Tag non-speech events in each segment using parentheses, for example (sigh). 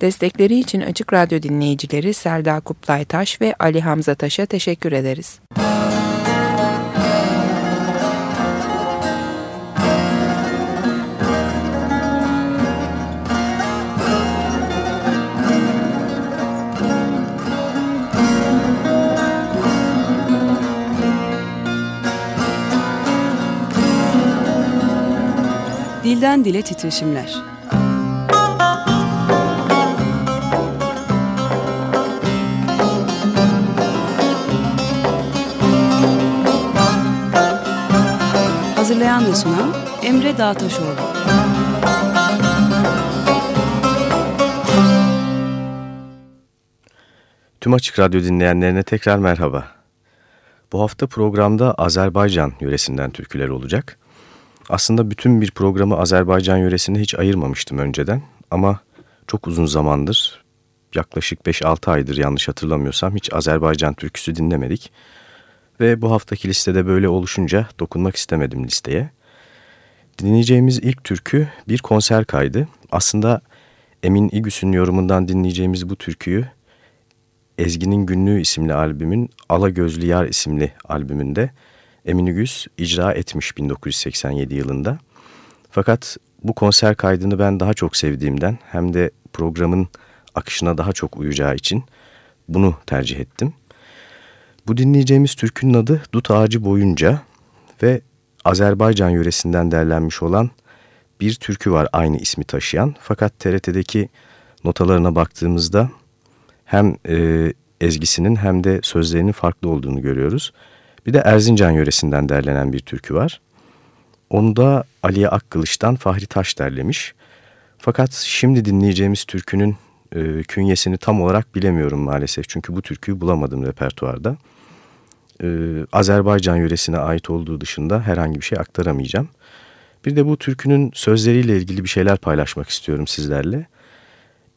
Destekleri için Açık Radyo dinleyicileri Selda Kuplaytaş ve Ali Hamza Taş'a teşekkür ederiz. Dilden Dile Titreşimler Hazırlayan ve sunan Emre Dağtaşoğlu. Tüm Açık Radyo dinleyenlerine tekrar merhaba. Bu hafta programda Azerbaycan yöresinden türküler olacak. Aslında bütün bir programı Azerbaycan yöresine hiç ayırmamıştım önceden. Ama çok uzun zamandır, yaklaşık 5-6 aydır yanlış hatırlamıyorsam hiç Azerbaycan türküsü dinlemedik. Ve bu haftaki listede böyle oluşunca dokunmak istemedim listeye. Dinleyeceğimiz ilk türkü bir konser kaydı. Aslında Emin İgüs'ün yorumundan dinleyeceğimiz bu türküyü Ezgi'nin Günlüğü isimli albümün Ala Gözlü Yar isimli albümünde Emin İgüs icra etmiş 1987 yılında. Fakat bu konser kaydını ben daha çok sevdiğimden hem de programın akışına daha çok uyacağı için bunu tercih ettim. Bu dinleyeceğimiz türkünün adı Dut Ağacı Boyunca ve Azerbaycan yöresinden derlenmiş olan bir türkü var aynı ismi taşıyan. Fakat TRT'deki notalarına baktığımızda hem e, ezgisinin hem de sözlerinin farklı olduğunu görüyoruz. Bir de Erzincan yöresinden derlenen bir türkü var. Onu da Aliye Akkılıç'tan Fahri Taş derlemiş. Fakat şimdi dinleyeceğimiz türkünün e, künyesini tam olarak bilemiyorum maalesef. Çünkü bu türküyü bulamadım repertuarda e, Azerbaycan yöresine ait olduğu dışında herhangi bir şey aktaramayacağım. Bir de bu türkünün sözleriyle ilgili bir şeyler paylaşmak istiyorum sizlerle.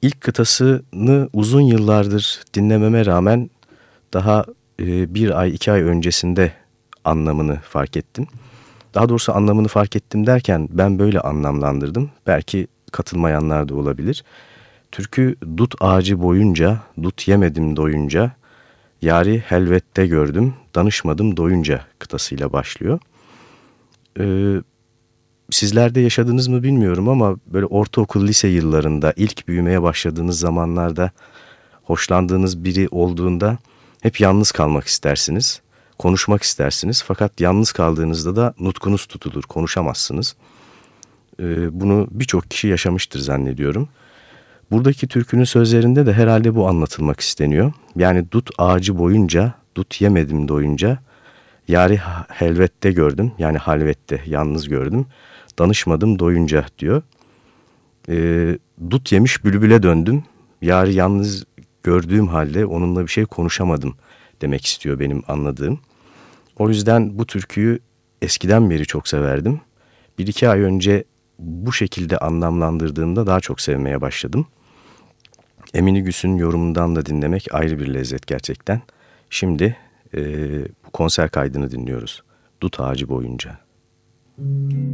İlk kıtasını uzun yıllardır dinlememe rağmen daha e, bir ay iki ay öncesinde anlamını fark ettim. Daha doğrusu anlamını fark ettim derken ben böyle anlamlandırdım. Belki katılmayanlar da olabilir. Türkü dut ağacı boyunca, dut yemedim doyunca, Yari helvette gördüm, danışmadım doyunca kıtasıyla başlıyor. Ee, sizlerde yaşadınız mı bilmiyorum ama böyle ortaokul, lise yıllarında ilk büyümeye başladığınız zamanlarda hoşlandığınız biri olduğunda hep yalnız kalmak istersiniz. Konuşmak istersiniz fakat yalnız kaldığınızda da nutkunuz tutulur, konuşamazsınız. Ee, bunu birçok kişi yaşamıştır zannediyorum. Buradaki türkünün sözlerinde de herhalde bu anlatılmak isteniyor. Yani dut ağacı boyunca, dut yemedim doyunca, yari helvette gördüm. Yani halvette, yalnız gördüm. Danışmadım doyunca diyor. E, dut yemiş bülbüle döndüm. Yari yalnız gördüğüm halde onunla bir şey konuşamadım demek istiyor benim anladığım. O yüzden bu türküyü eskiden beri çok severdim. Bir iki ay önce bu şekilde anlamlandırdığımda daha çok sevmeye başladım. Emini Güs'ün yorumundan da dinlemek ayrı bir lezzet gerçekten. Şimdi e, bu konser kaydını dinliyoruz. Dut ağacı boyunca. Müzik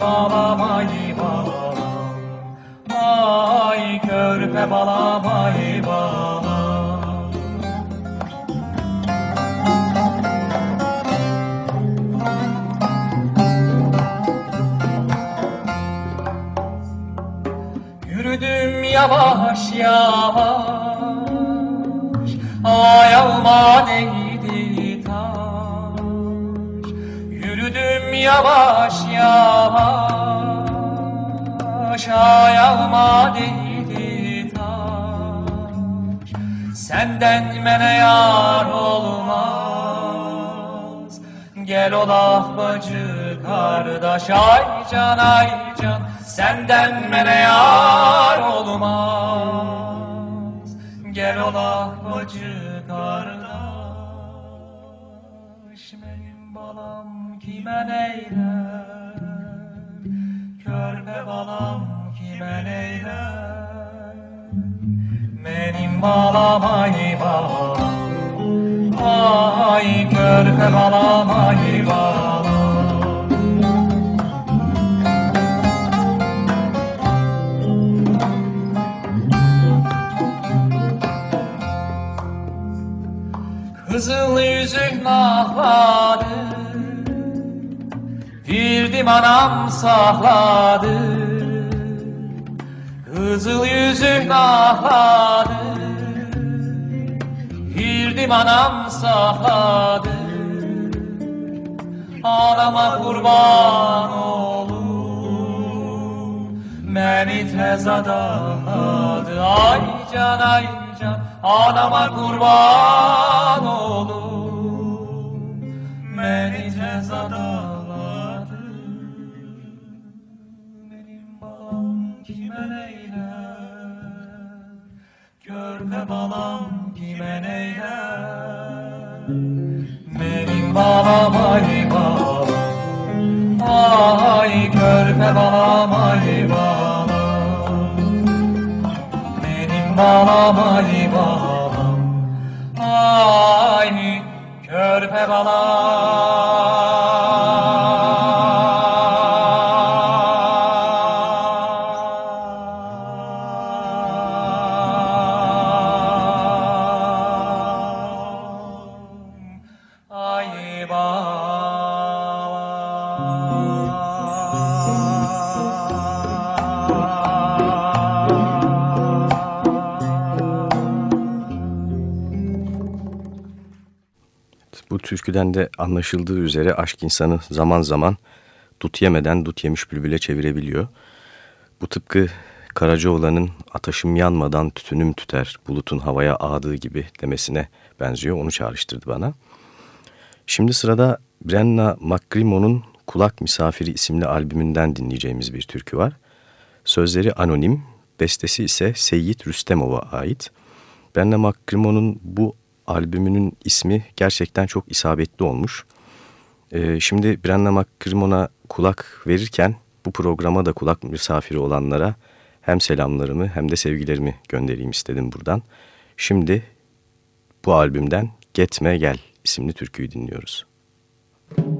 Benim balam ay körpe balam ay balam Yürüdüm yavaş yavaş Ayağıma değdi taş. Yürüdüm yavaş yavaş Ayağıma değdi taş. Senden mene yar olmaz. Gel olak bacı kardeş Ay can ay can. Senden mene yar olmaz. Gel olak bacı kardeş kime neyler Körpe balam kime neyler Benim balam ay balam. Ay körpe balam ay balam. Kızıl yüzük nahladı Virdim anam sakladı Kızıl yüzük nahladı Virdim anam sakladı Anama kurban olum Beni tez adadı Ay can ay can Anama kurban olum Beni tez balam kime neyler? Benim balam ay balam Ay körpe balam türküden de anlaşıldığı üzere aşk insanı zaman zaman dut yemeden dut yemiş bülbüle çevirebiliyor. Bu tıpkı Karacaoğlan'ın ateşim yanmadan tütünüm tüter bulutun havaya ağdığı gibi demesine benziyor. Onu çağrıştırdı bana. Şimdi sırada Brenna McGrimo'nun Kulak Misafiri isimli albümünden dinleyeceğimiz bir türkü var. Sözleri anonim, bestesi ise Seyyid Rüstemov'a ait. Brenna McGrimo'nun bu albümünün ismi gerçekten çok isabetli olmuş. Ee, şimdi Brenna McGrimon'a kulak verirken bu programa da kulak misafiri olanlara hem selamlarımı hem de sevgilerimi göndereyim istedim buradan. Şimdi bu albümden Getme Gel isimli türküyü dinliyoruz. Gözlerin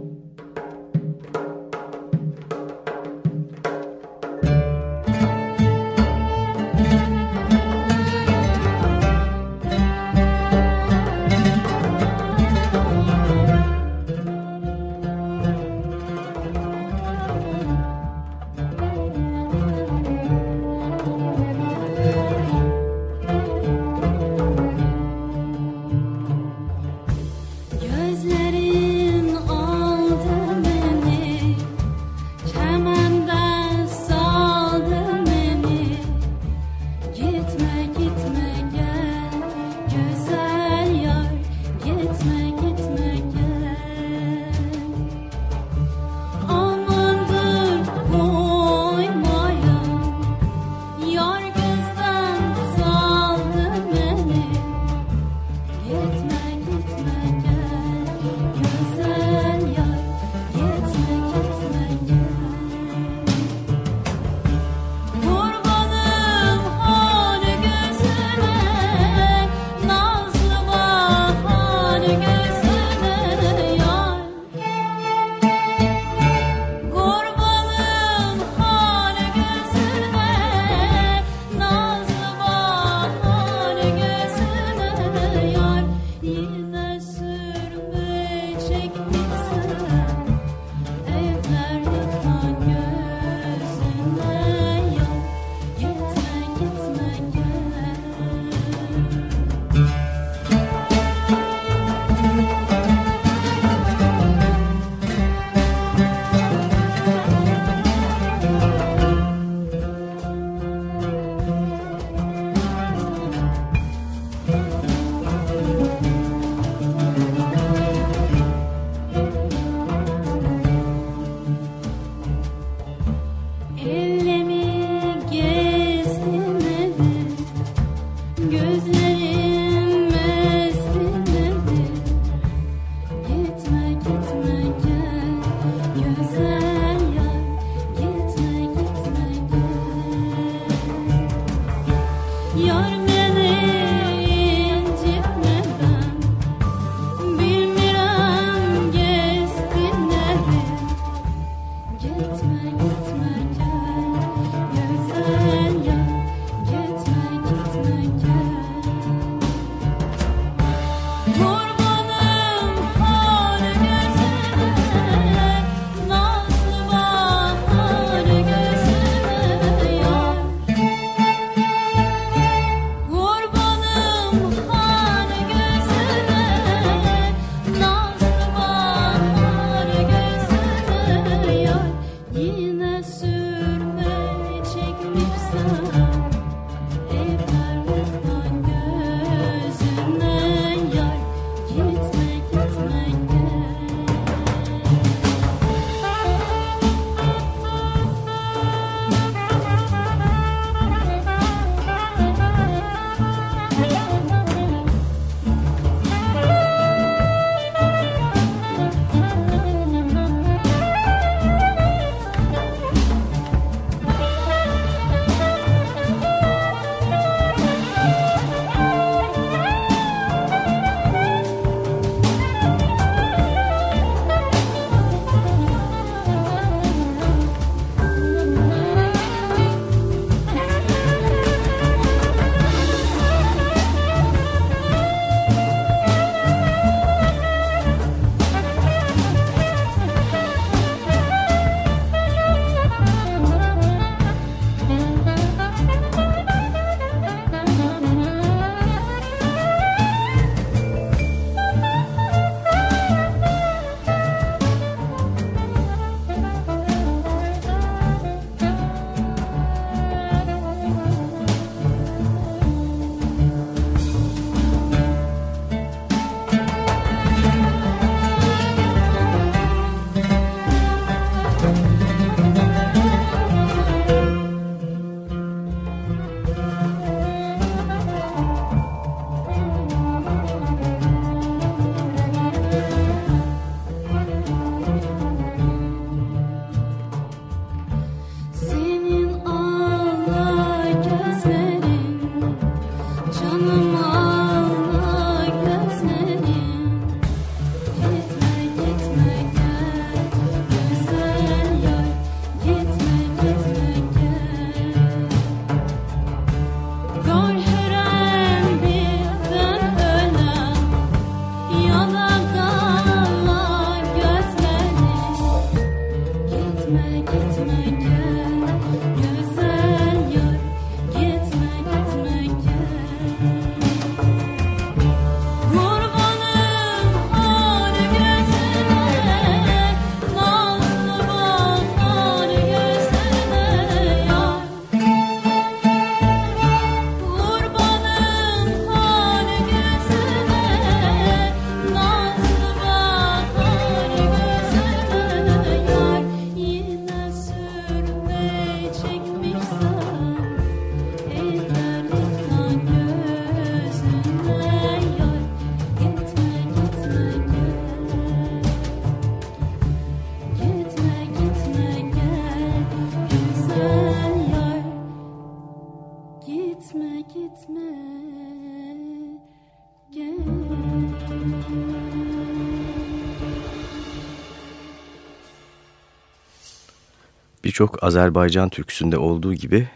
Birçok Azerbaycan türküsünde olduğu gibi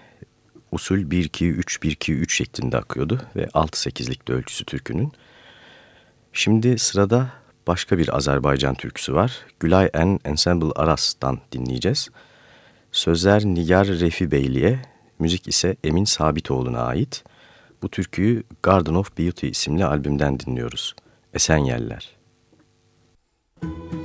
usul 1-2-3-1-2-3 şeklinde akıyordu ve 6-8'lik de ölçüsü türkünün. Şimdi sırada başka bir Azerbaycan türküsü var. Gülay En Ensemble Aras'tan dinleyeceğiz. Sözler Nigar Refi Beyli'ye, müzik ise Emin Sabitoğlu'na ait. Bu türküyü Garden of Beauty isimli albümden dinliyoruz. Esenyeller. Müzik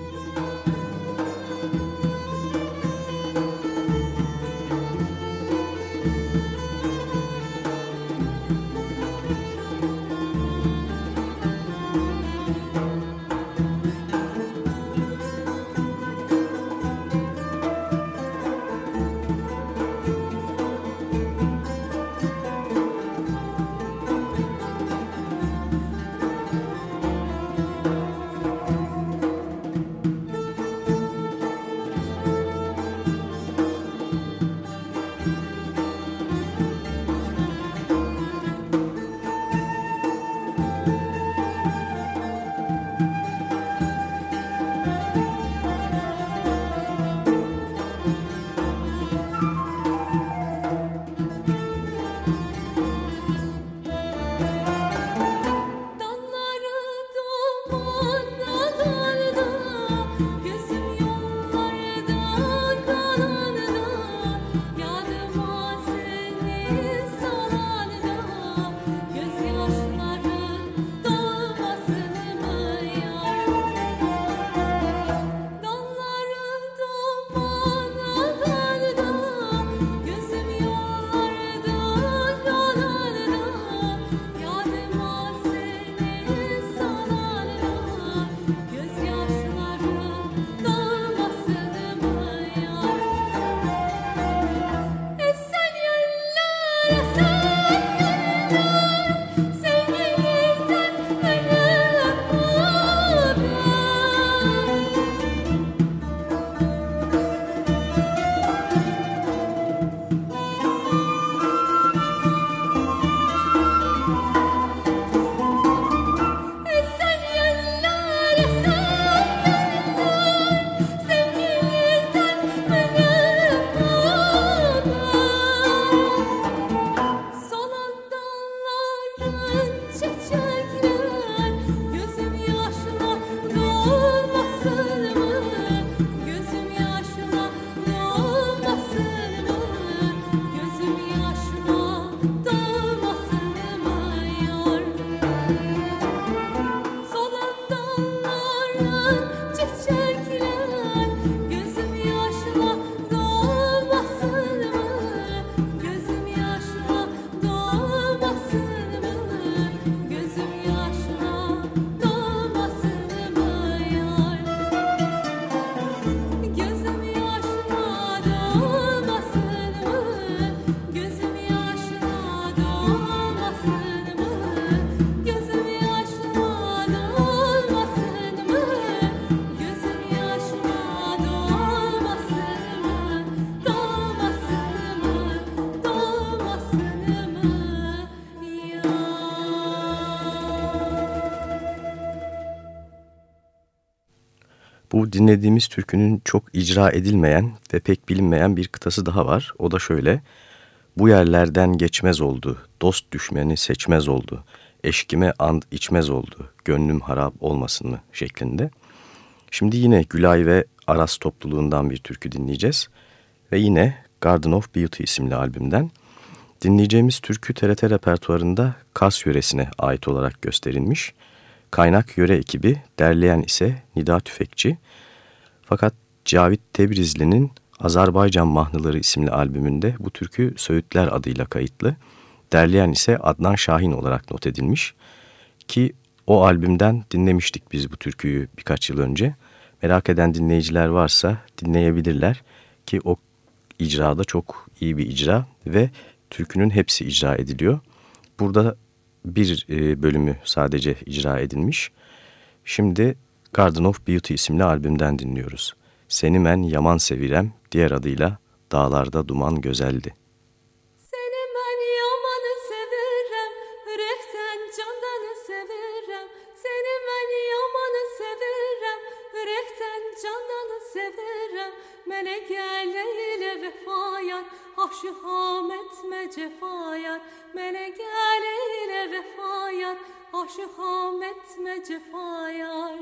dinlediğimiz türkünün çok icra edilmeyen ve pek bilinmeyen bir kıtası daha var. O da şöyle. Bu yerlerden geçmez oldu, dost düşmeni seçmez oldu, eşkime and içmez oldu, gönlüm harap olmasın mı şeklinde. Şimdi yine Gülay ve Aras topluluğundan bir türkü dinleyeceğiz. Ve yine Garden of Beauty isimli albümden. Dinleyeceğimiz türkü TRT repertuarında Kars yöresine ait olarak gösterilmiş. Kaynak yöre ekibi, derleyen ise Nida Tüfekçi. Fakat Cavit Tebrizli'nin Azerbaycan Mahnıları isimli albümünde bu türkü Söğütler adıyla kayıtlı. Derleyen ise Adnan Şahin olarak not edilmiş. Ki o albümden dinlemiştik biz bu türküyü birkaç yıl önce. Merak eden dinleyiciler varsa dinleyebilirler ki o icrada çok iyi bir icra ve türkünün hepsi icra ediliyor. Burada bir e, bölümü sadece icra edilmiş. Şimdi Garden of Beauty isimli albümden dinliyoruz. Seni men yaman sevirem, diğer adıyla Dağlarda Duman Gözeldi. Aşıham etme cefayar gel ile vefayar Aşıham etme cefayar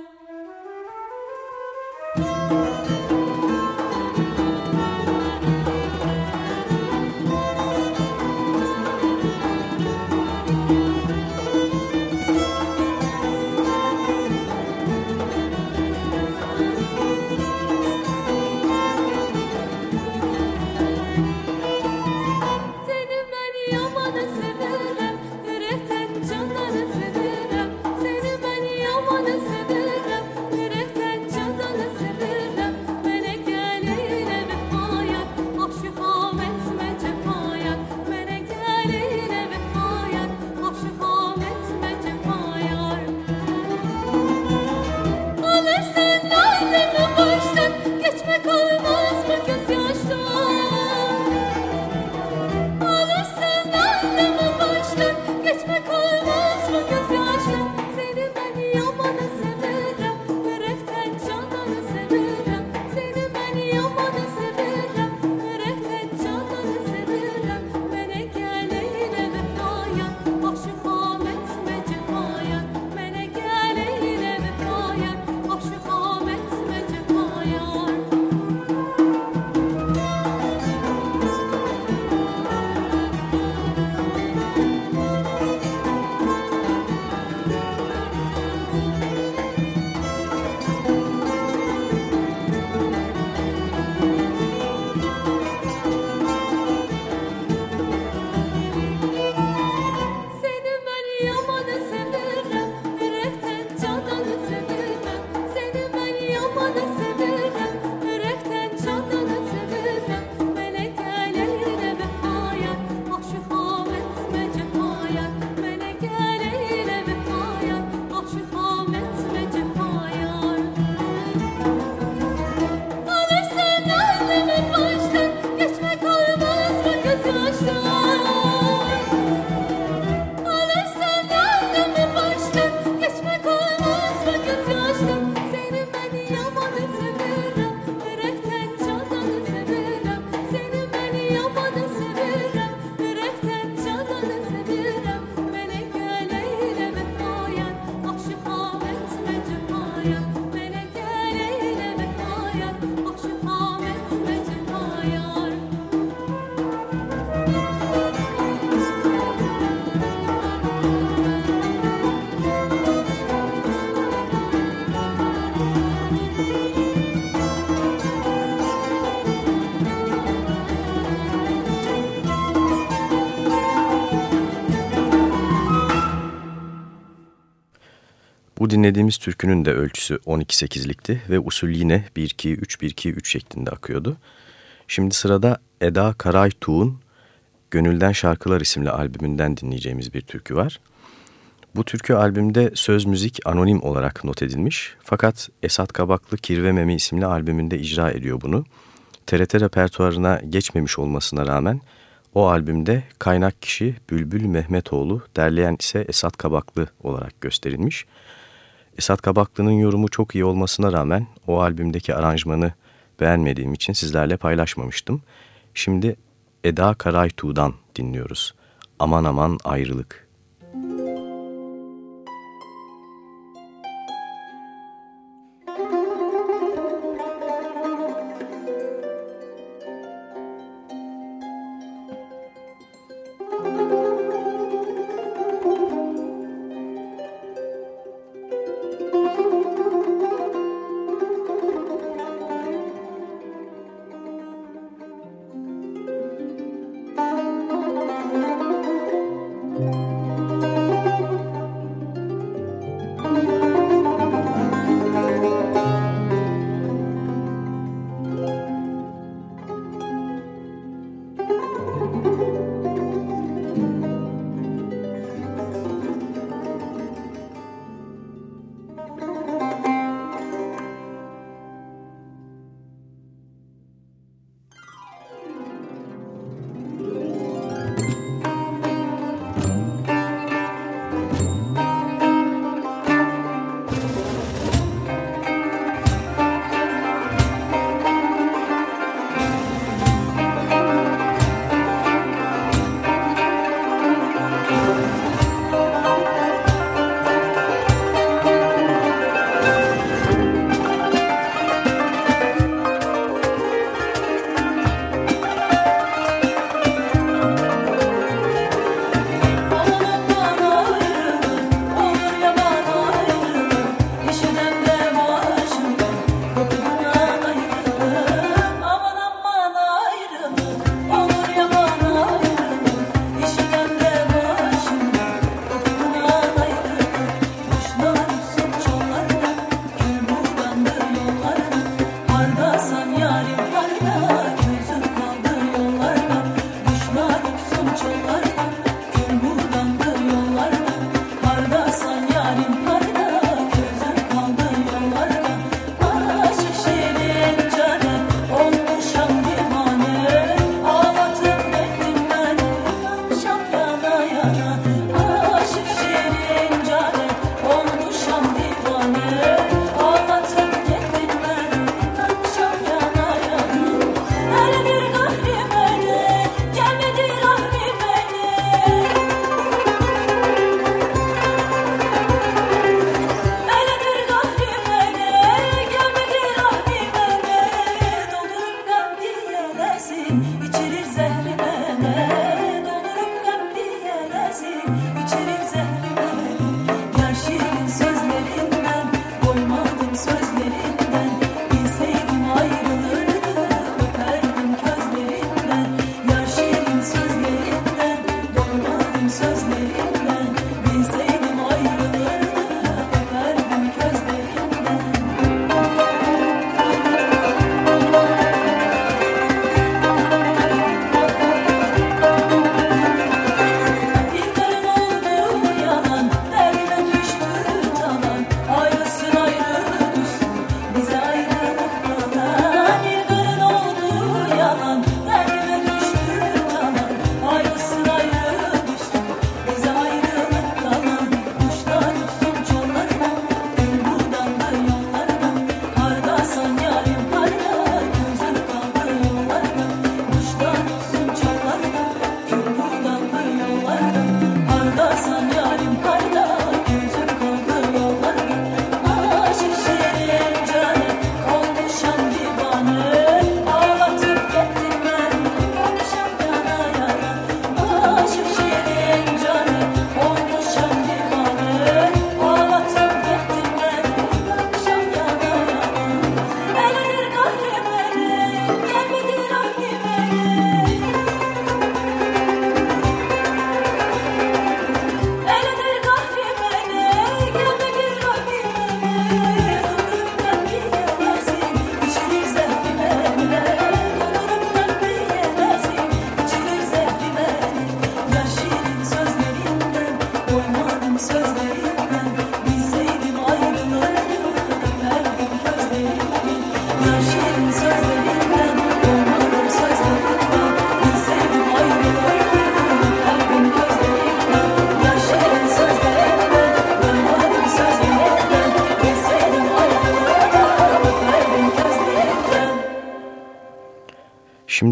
dinlediğimiz türkünün de ölçüsü 12-8'likti ve usul yine 1-2-3-1-2-3 şeklinde akıyordu. Şimdi sırada Eda Karaytuğ'un Gönülden Şarkılar isimli albümünden dinleyeceğimiz bir türkü var. Bu türkü albümde söz müzik anonim olarak not edilmiş fakat Esat Kabaklı Kirve Memi isimli albümünde icra ediyor bunu. TRT repertuarına geçmemiş olmasına rağmen o albümde kaynak kişi Bülbül Mehmetoğlu, derleyen ise Esat Kabaklı olarak gösterilmiş. Esat Kabaklı'nın yorumu çok iyi olmasına rağmen o albümdeki aranjmanı beğenmediğim için sizlerle paylaşmamıştım. Şimdi Eda Karaytuğ'dan dinliyoruz. Aman aman ayrılık.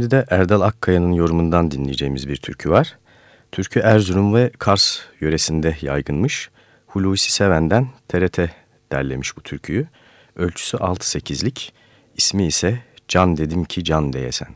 Şimdi de Erdal Akkaya'nın yorumundan dinleyeceğimiz bir türkü var. Türkü Erzurum ve Kars yöresinde yaygınmış. Hulusi Seven'den TRT derlemiş bu türküyü. Ölçüsü 6-8'lik, ismi ise Can Dedim Ki Can Deyesen.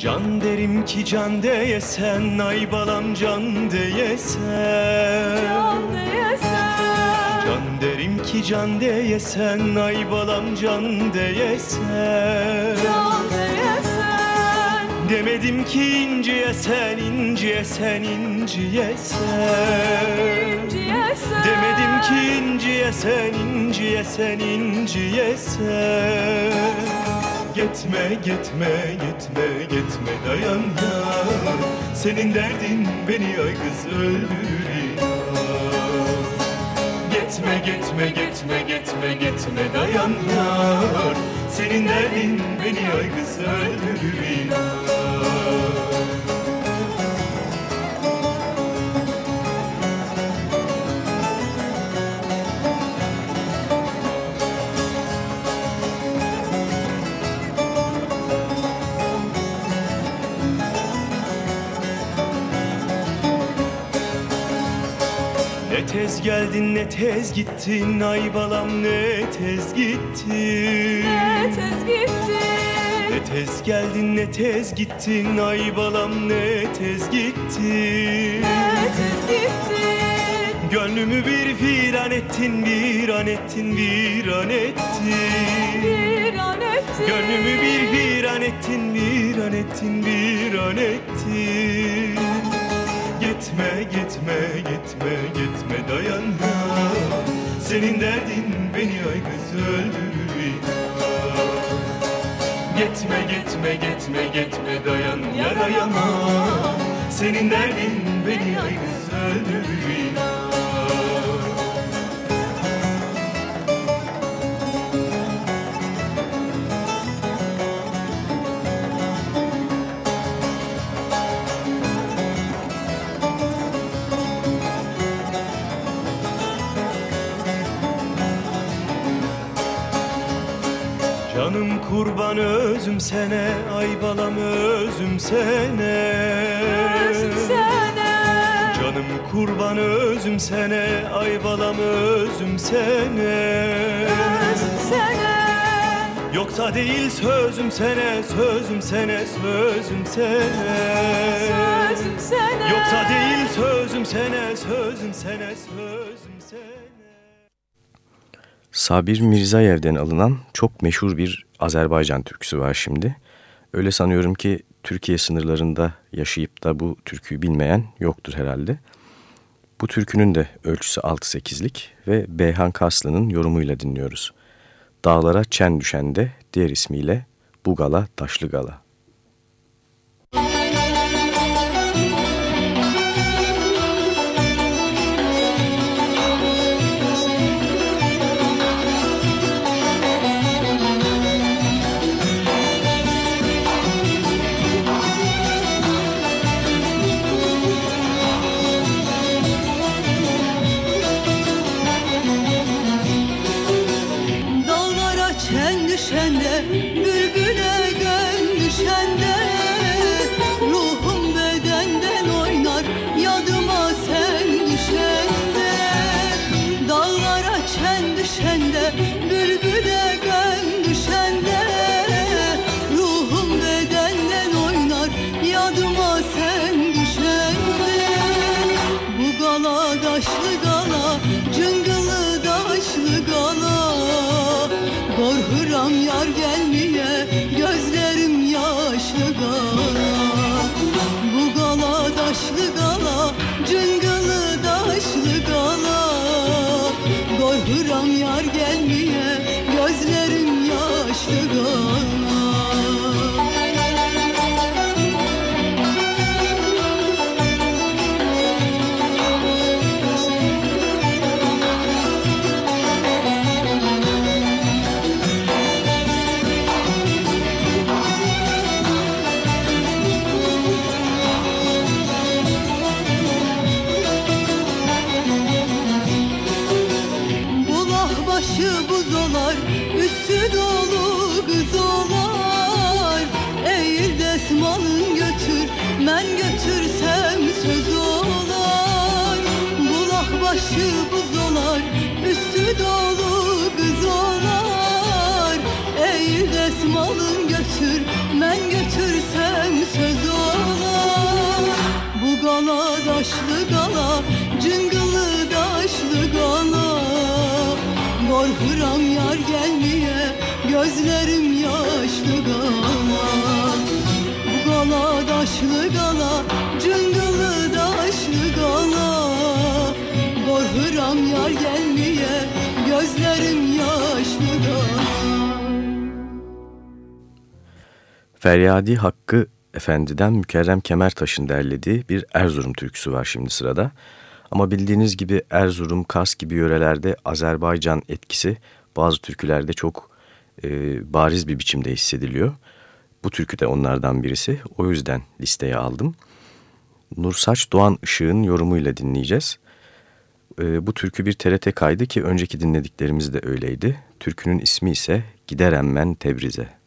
Can derim ki can deyesen Ay balam can deyesen. Can deyesen. Can derim ki can deyesen Ay balam can deyesen. Can deyesen. Demedim ki inciye sen inciye sen inciye sen İnciye sen Demedim ki inciye sen inciye sen inciye sen Gitme gitme gitme gitme dayan ya Senin derdin beni ay kız öldürür ya Gitme gitme gitme gitme gitme dayan ya Senin derdin beni ay kız öldürür tez geldin ne tez gittin ay balam ne tez gittin. Ne tez gittin? Ne tez geldin ne tez gittin ay balam ne tez gittin. Ne tez gittin? Gönlümü bir firan ettin bir an ettin bir an ettin. Bir an ettin. Gönlümü bir firan ettin bir an ettin bir an ettin Gitme gitme gitme gitme dayan ya Senin derdin beni ay kız öldürür. Gitme gitme gitme gitme dayan yarayama Senin derdin beni ay kız öldürür sene ay balam özüm sene. Özüm sene. Canım kurban özüm sene ay balam özüm sene. Özüm sene. Yoksa değil sözüm sene sözüm sene sözüm sene. Sözüm sene. Yoksa değil sözüm sene sözüm sene sözüm Sabir Mirzayev'den alınan çok meşhur bir Azerbaycan türküsü var şimdi. Öyle sanıyorum ki Türkiye sınırlarında yaşayıp da bu türküyü bilmeyen yoktur herhalde. Bu türkünün de ölçüsü 6-8'lik ve Beyhan Kaslı'nın yorumuyla dinliyoruz. Dağlara çen düşende diğer ismiyle Bugala Taşlı Gala. Feryadi Hakkı Efendi'den Mükerrem Kemertaş'ın derlediği bir Erzurum türküsü var şimdi sırada. Ama bildiğiniz gibi Erzurum, Kars gibi yörelerde Azerbaycan etkisi bazı türkülerde çok e, bariz bir biçimde hissediliyor. Bu türkü de onlardan birisi. O yüzden listeye aldım. Nursaç Doğan Işık'ın yorumuyla dinleyeceğiz. E, bu türkü bir TRT kaydı ki önceki dinlediklerimiz de öyleydi. Türkünün ismi ise Giderem Ben Tebriz'e.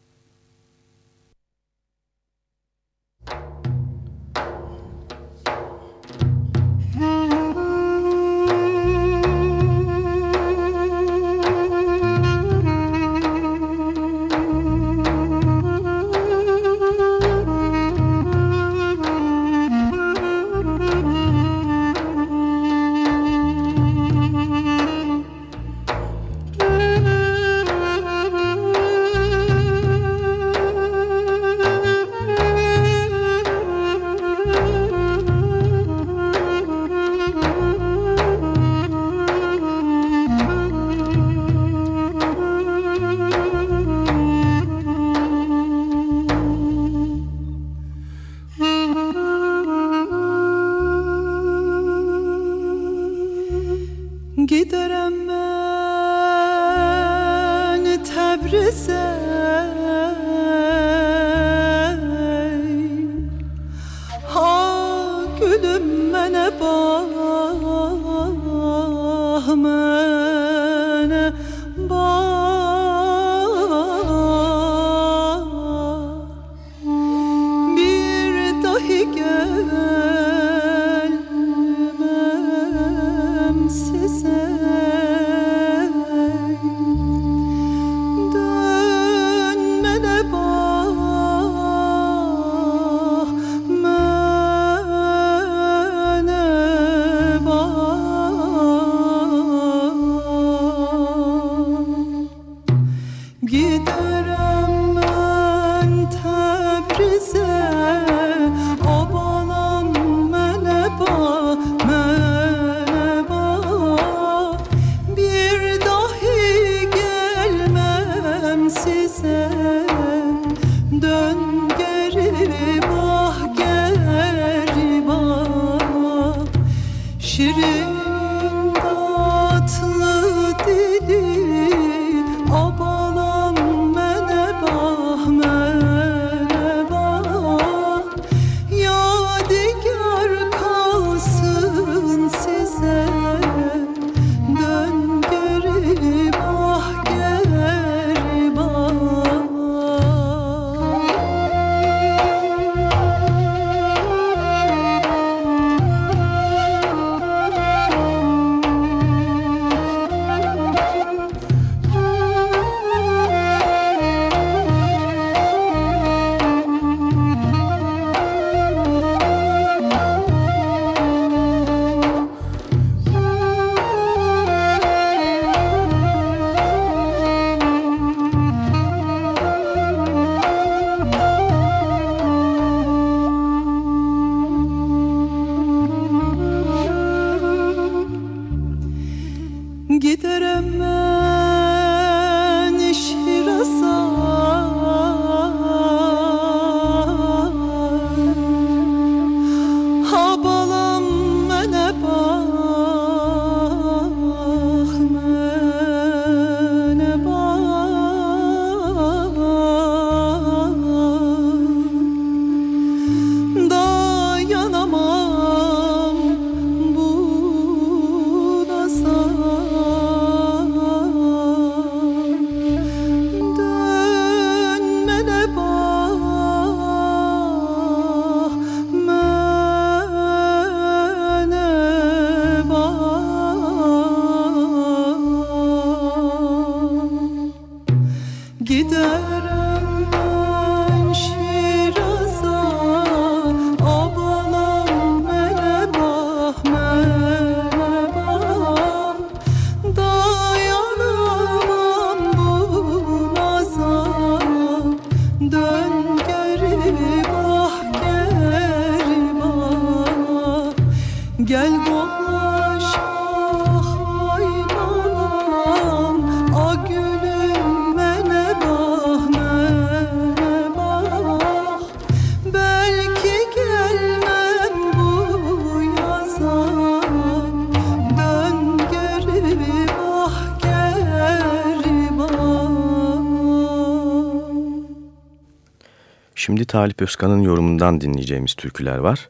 Talip Özkan'ın yorumundan dinleyeceğimiz türküler var.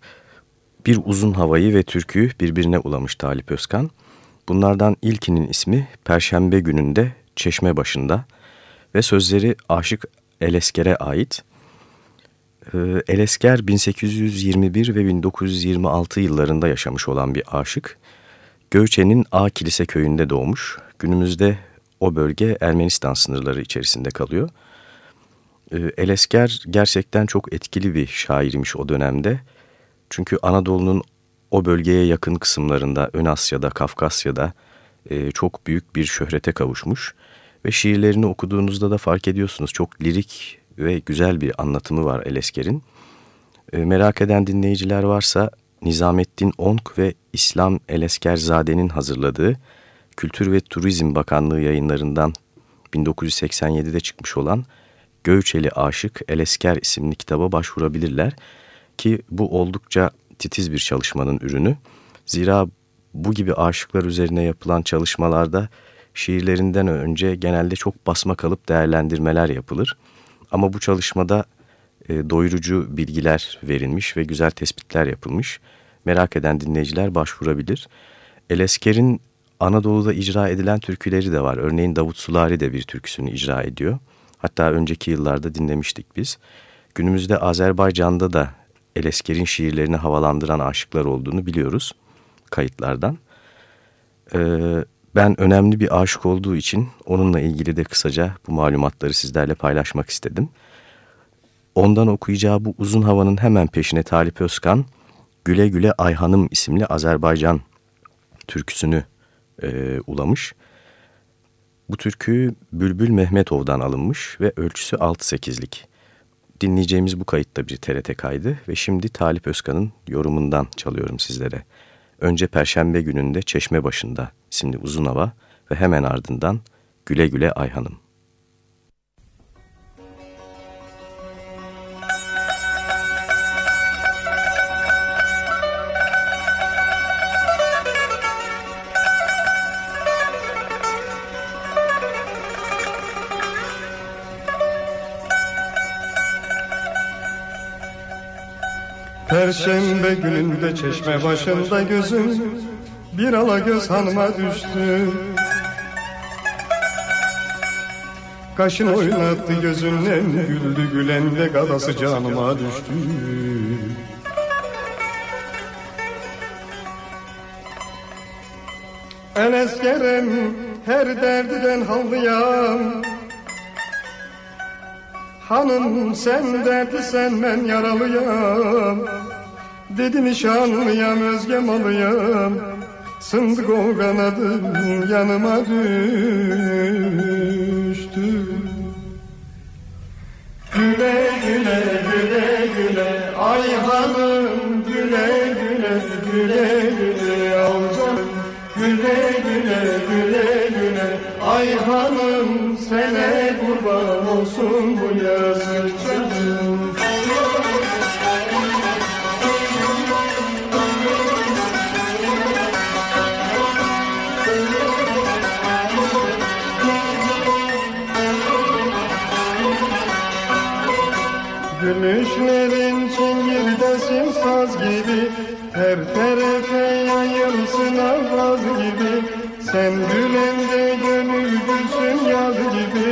Bir uzun havayı ve türküyü birbirine ulamış Talip Özkan. Bunlardan ilkinin ismi Perşembe gününde Çeşme başında ve sözleri Aşık Elesker'e ait. Ee, Elesker 1821 ve 1926 yıllarında yaşamış olan bir aşık. Göçe'nin A Kilise köyünde doğmuş. Günümüzde o bölge Ermenistan sınırları içerisinde kalıyor. Ee, Elesker gerçekten çok etkili bir şairmiş o dönemde. Çünkü Anadolu'nun o bölgeye yakın kısımlarında, Ön Asya'da, Kafkasya'da e, çok büyük bir şöhrete kavuşmuş. Ve şiirlerini okuduğunuzda da fark ediyorsunuz çok lirik ve güzel bir anlatımı var Elesker'in. E, merak eden dinleyiciler varsa Nizamettin Onk ve İslam Eleskerzade'nin hazırladığı Kültür ve Turizm Bakanlığı yayınlarından 1987'de çıkmış olan Göğçeli Aşık Elesker isimli kitaba başvurabilirler ki bu oldukça titiz bir çalışmanın ürünü. Zira bu gibi aşıklar üzerine yapılan çalışmalarda şiirlerinden önce genelde çok basma kalıp değerlendirmeler yapılır. Ama bu çalışmada e, doyurucu bilgiler verilmiş ve güzel tespitler yapılmış. Merak eden dinleyiciler başvurabilir. Elesker'in Anadolu'da icra edilen türküleri de var. Örneğin Davut Sulari de bir türküsünü icra ediyor. Hatta önceki yıllarda dinlemiştik biz. Günümüzde Azerbaycan'da da Elesker'in şiirlerini havalandıran aşıklar olduğunu biliyoruz kayıtlardan. Ee, ben önemli bir aşık olduğu için onunla ilgili de kısaca bu malumatları sizlerle paylaşmak istedim. Ondan okuyacağı bu uzun havanın hemen peşine Talip Özkan, Güle Güle Ayhanım isimli Azerbaycan türküsünü e, ulamış. Bu türkü Bülbül Mehmetov'dan alınmış ve ölçüsü 6-8'lik. Dinleyeceğimiz bu kayıtta bir TRT kaydı ve şimdi Talip Özkan'ın yorumundan çalıyorum sizlere. Önce Perşembe gününde Çeşme başında isimli uzun hava ve hemen ardından Güle Güle Ayhanım. Perşembe gününde çeşme başında gözüm Bir ala göz hanıma düştü. Kaşın oynattı gözünle güldü gülen de gadası canıma düştü. El eskerem her derdiden havlıyam Hanım sen derdi sen ben yaralıyam Dedi nişanlıyam özge malıyam Sındık ol kanadım yanıma düştü. Güle güle güle güle ay hanım. Güle güle güle güle alacağım Güle güle güle güle ay hanım. Sene kurban olsun bu yazık canım Tarafa yayılsın avaz gibi. Sen gülende gönül gülsün yaz gibi.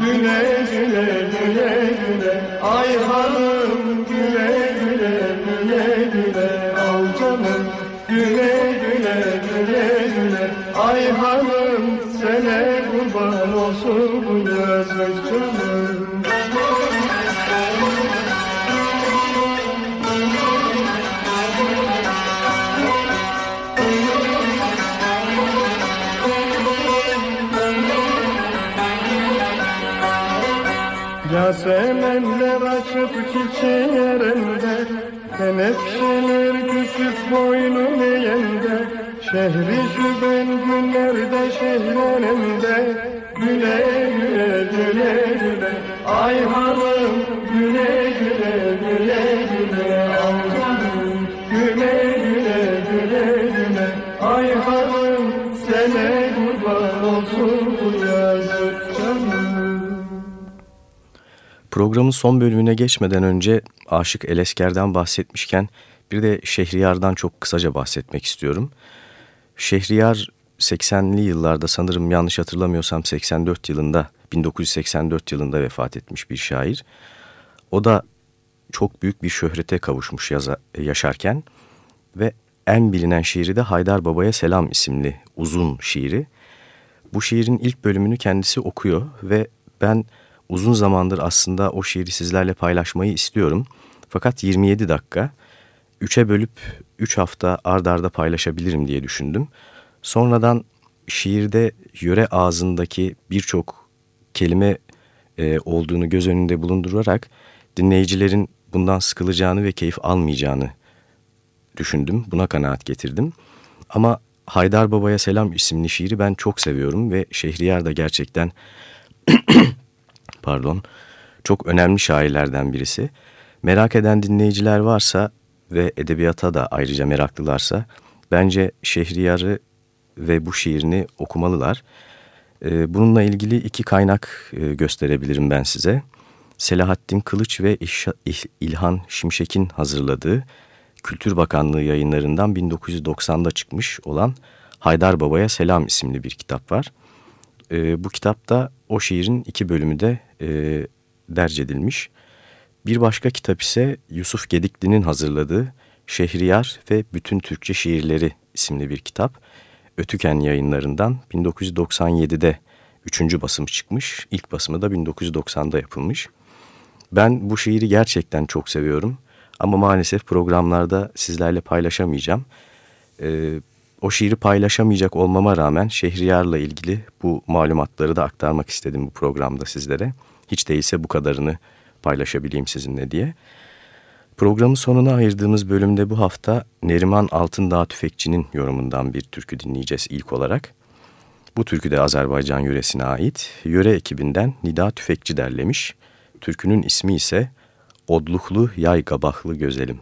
Güle güle güle güle. Ay hanım güle güle güle güle. Al canım güle güle güle güle. Ay hanım sene kurban olsun bu yazık canım günlerde şehlenemde Güle güle güle güle. Ay hanım güle güle güle güle. Allah'ım güle güle güle güle. Ay hanım sene kurban olsun bu yazık canım. Programın son bölümüne geçmeden önce Aşık Elesker'den bahsetmişken bir de Şehriyar'dan çok kısaca bahsetmek istiyorum. Şehriyar 80'li yıllarda sanırım yanlış hatırlamıyorsam 84 yılında 1984 yılında vefat etmiş bir şair. O da çok büyük bir şöhrete kavuşmuş yaza, yaşarken ve en bilinen şiiri de Haydar Baba'ya Selam isimli uzun şiiri. Bu şiirin ilk bölümünü kendisi okuyor ve ben uzun zamandır aslında o şiiri sizlerle paylaşmayı istiyorum. Fakat 27 dakika 3'e bölüp 3 hafta ard arda paylaşabilirim diye düşündüm. Sonradan şiirde yöre ağzındaki birçok kelime e, olduğunu göz önünde bulundurarak dinleyicilerin bundan sıkılacağını ve keyif almayacağını düşündüm. Buna kanaat getirdim. Ama Haydar Baba'ya Selam isimli şiiri ben çok seviyorum ve Şehriyar da gerçekten (coughs) pardon çok önemli şairlerden birisi. Merak eden dinleyiciler varsa ve edebiyata da ayrıca meraklılarsa bence Şehriyar'ı ve bu şiirini okumalılar. Ee, bununla ilgili iki kaynak e, gösterebilirim ben size. Selahattin Kılıç ve İlhan Şimşek'in hazırladığı Kültür Bakanlığı yayınlarından 1990'da çıkmış olan Haydar Baba'ya Selam isimli bir kitap var. Ee, bu kitapta o şiirin iki bölümü de e, derc edilmiş. Bir başka kitap ise Yusuf Gedikli'nin hazırladığı Şehriyar ve Bütün Türkçe Şiirleri isimli bir kitap. Ötüken yayınlarından 1997'de üçüncü basımı çıkmış. İlk basımı da 1990'da yapılmış. Ben bu şiiri gerçekten çok seviyorum. Ama maalesef programlarda sizlerle paylaşamayacağım. Ee, o şiiri paylaşamayacak olmama rağmen Şehriyar'la ilgili bu malumatları da aktarmak istedim bu programda sizlere. Hiç değilse bu kadarını paylaşabileyim sizinle diye. Programın sonuna ayırdığımız bölümde bu hafta Neriman Altındağ Tüfekçi'nin yorumundan bir türkü dinleyeceğiz ilk olarak. Bu türkü de Azerbaycan yöresine ait. Yöre ekibinden Nida Tüfekçi derlemiş. Türkünün ismi ise Odluklu Yay Gabahlı Gözelim.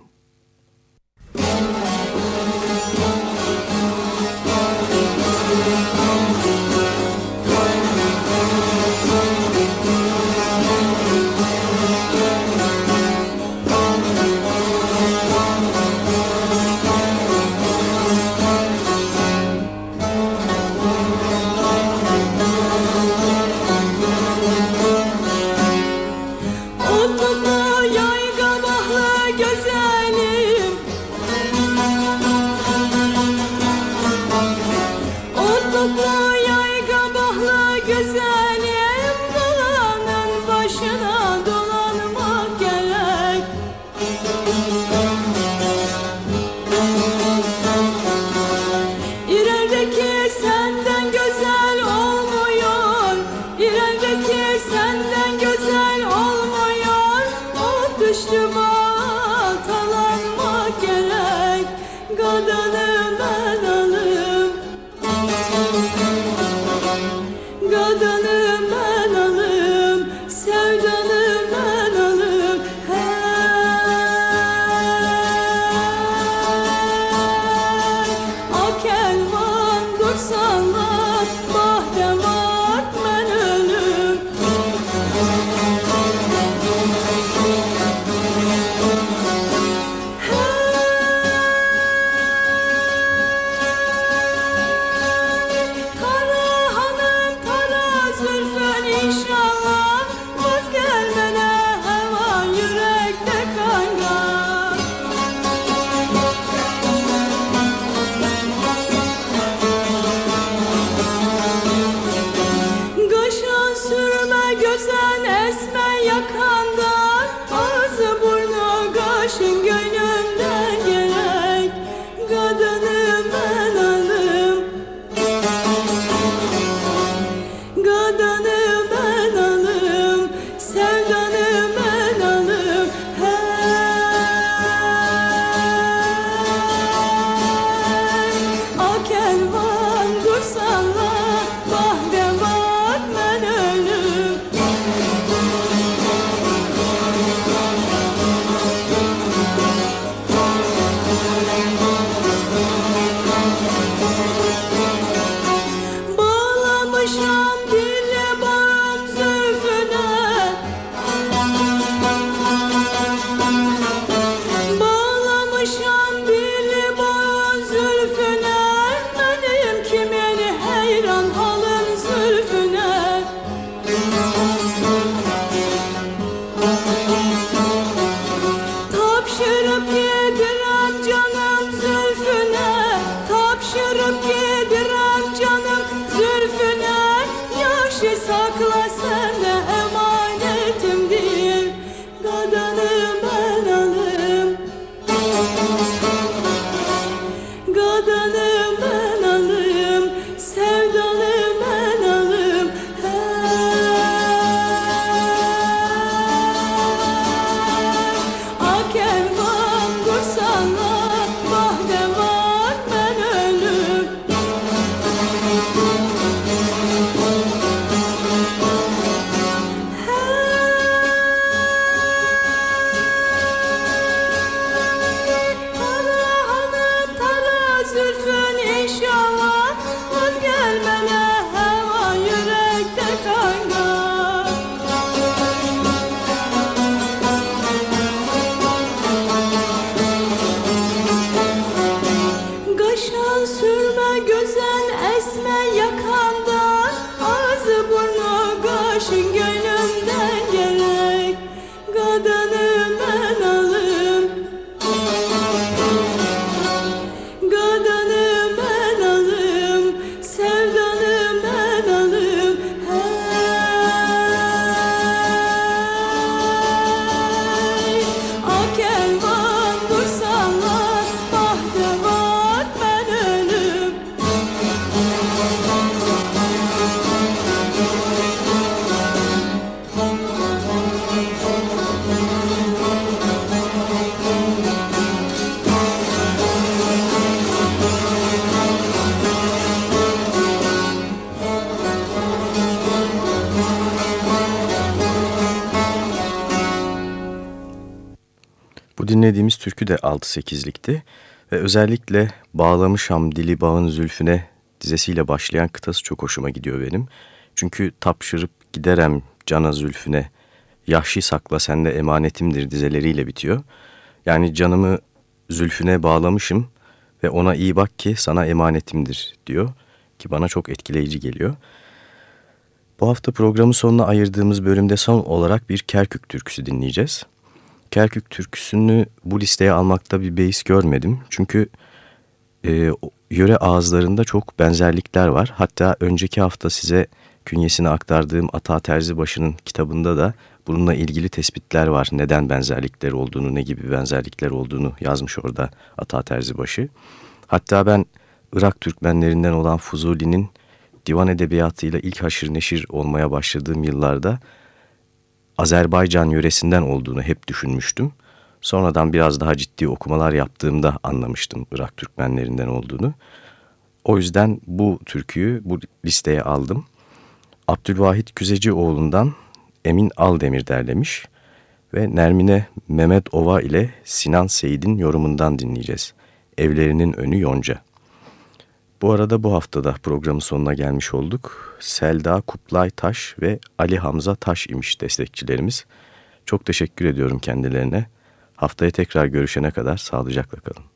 Dinlediğimiz türkü de 6-8'likti ve özellikle Bağlamışam dili bağın zülfüne dizesiyle başlayan kıtası çok hoşuma gidiyor benim. Çünkü tapşırıp giderem cana zülfüne, yahşi sakla sende emanetimdir dizeleriyle bitiyor. Yani canımı zülfüne bağlamışım ve ona iyi bak ki sana emanetimdir diyor ki bana çok etkileyici geliyor. Bu hafta programın sonuna ayırdığımız bölümde son olarak bir Kerkük türküsü dinleyeceğiz. Kerkük türküsünü bu listeye almakta bir beis görmedim. Çünkü e, yöre ağızlarında çok benzerlikler var. Hatta önceki hafta size künyesini aktardığım Ata Terzibaşı'nın kitabında da bununla ilgili tespitler var. Neden benzerlikler olduğunu, ne gibi benzerlikler olduğunu yazmış orada Ata Terzibaşı. Hatta ben Irak Türkmenlerinden olan Fuzuli'nin divan edebiyatıyla ilk haşır neşir olmaya başladığım yıllarda Azerbaycan yöresinden olduğunu hep düşünmüştüm. Sonradan biraz daha ciddi okumalar yaptığımda anlamıştım Irak Türkmenlerinden olduğunu. O yüzden bu türküyü bu listeye aldım. Abdülvahit Küzecioğlu'ndan Emin Aldemir derlemiş ve Nermine Mehmet Ova ile Sinan Seyit'in yorumundan dinleyeceğiz. Evlerinin önü yonca. Bu arada bu haftada programın sonuna gelmiş olduk. Selda Kuplay Taş ve Ali Hamza Taş imiş destekçilerimiz. Çok teşekkür ediyorum kendilerine. Haftaya tekrar görüşene kadar sağlıcakla kalın.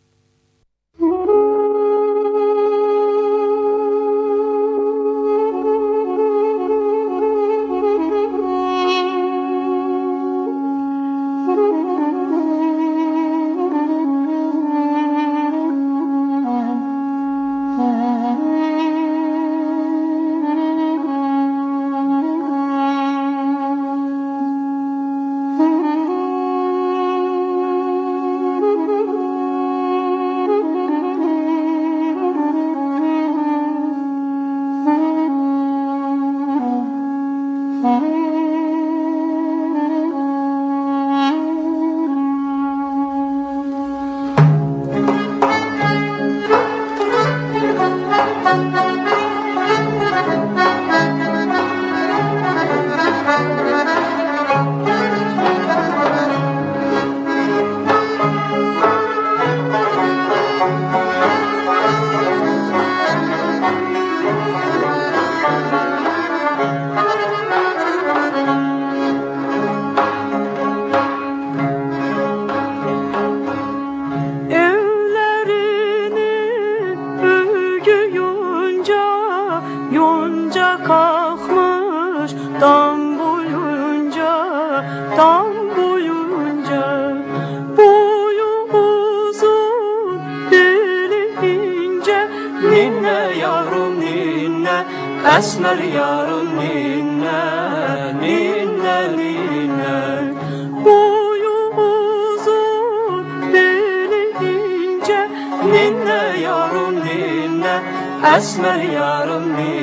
Esmer yavrum ninne,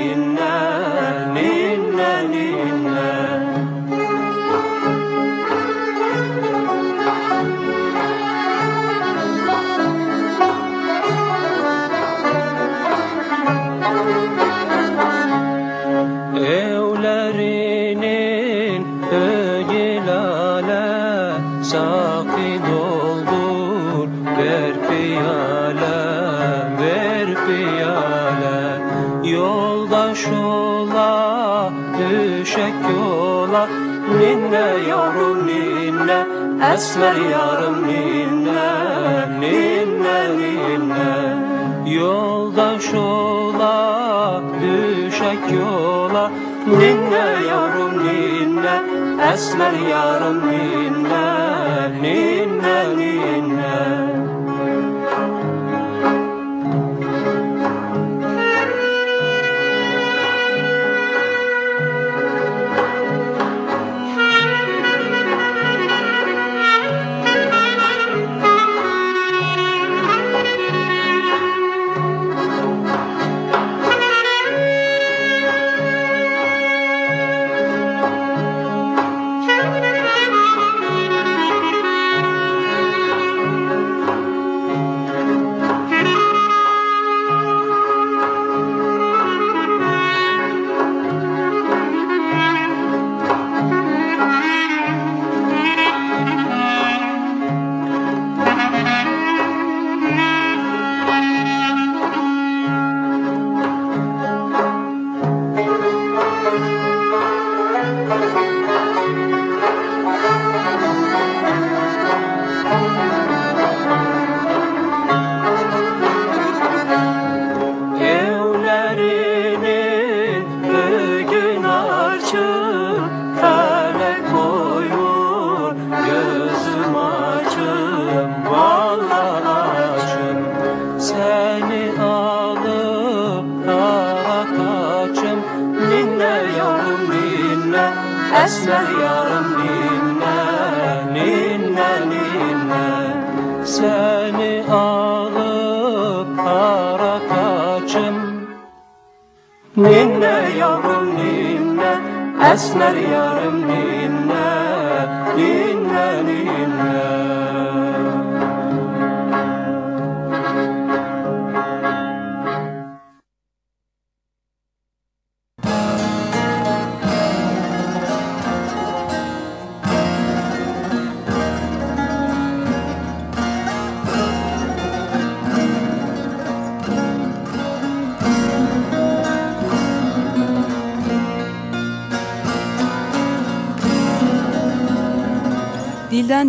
Esmer yarım ninne Ninne ninne Yol Yoldaş ola düşek yola. Ninne yavrum ninne Esmer yarım Ninne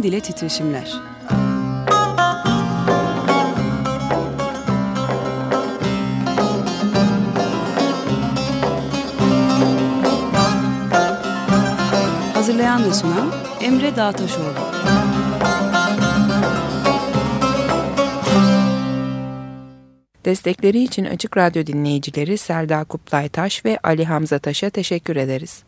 dile titreşimler. Hazırlayan ve sunan Emre Dağtaşoğlu. Destekleri için Açık Radyo dinleyicileri Selda Kuplaytaş ve Ali Hamza Taş'a teşekkür ederiz.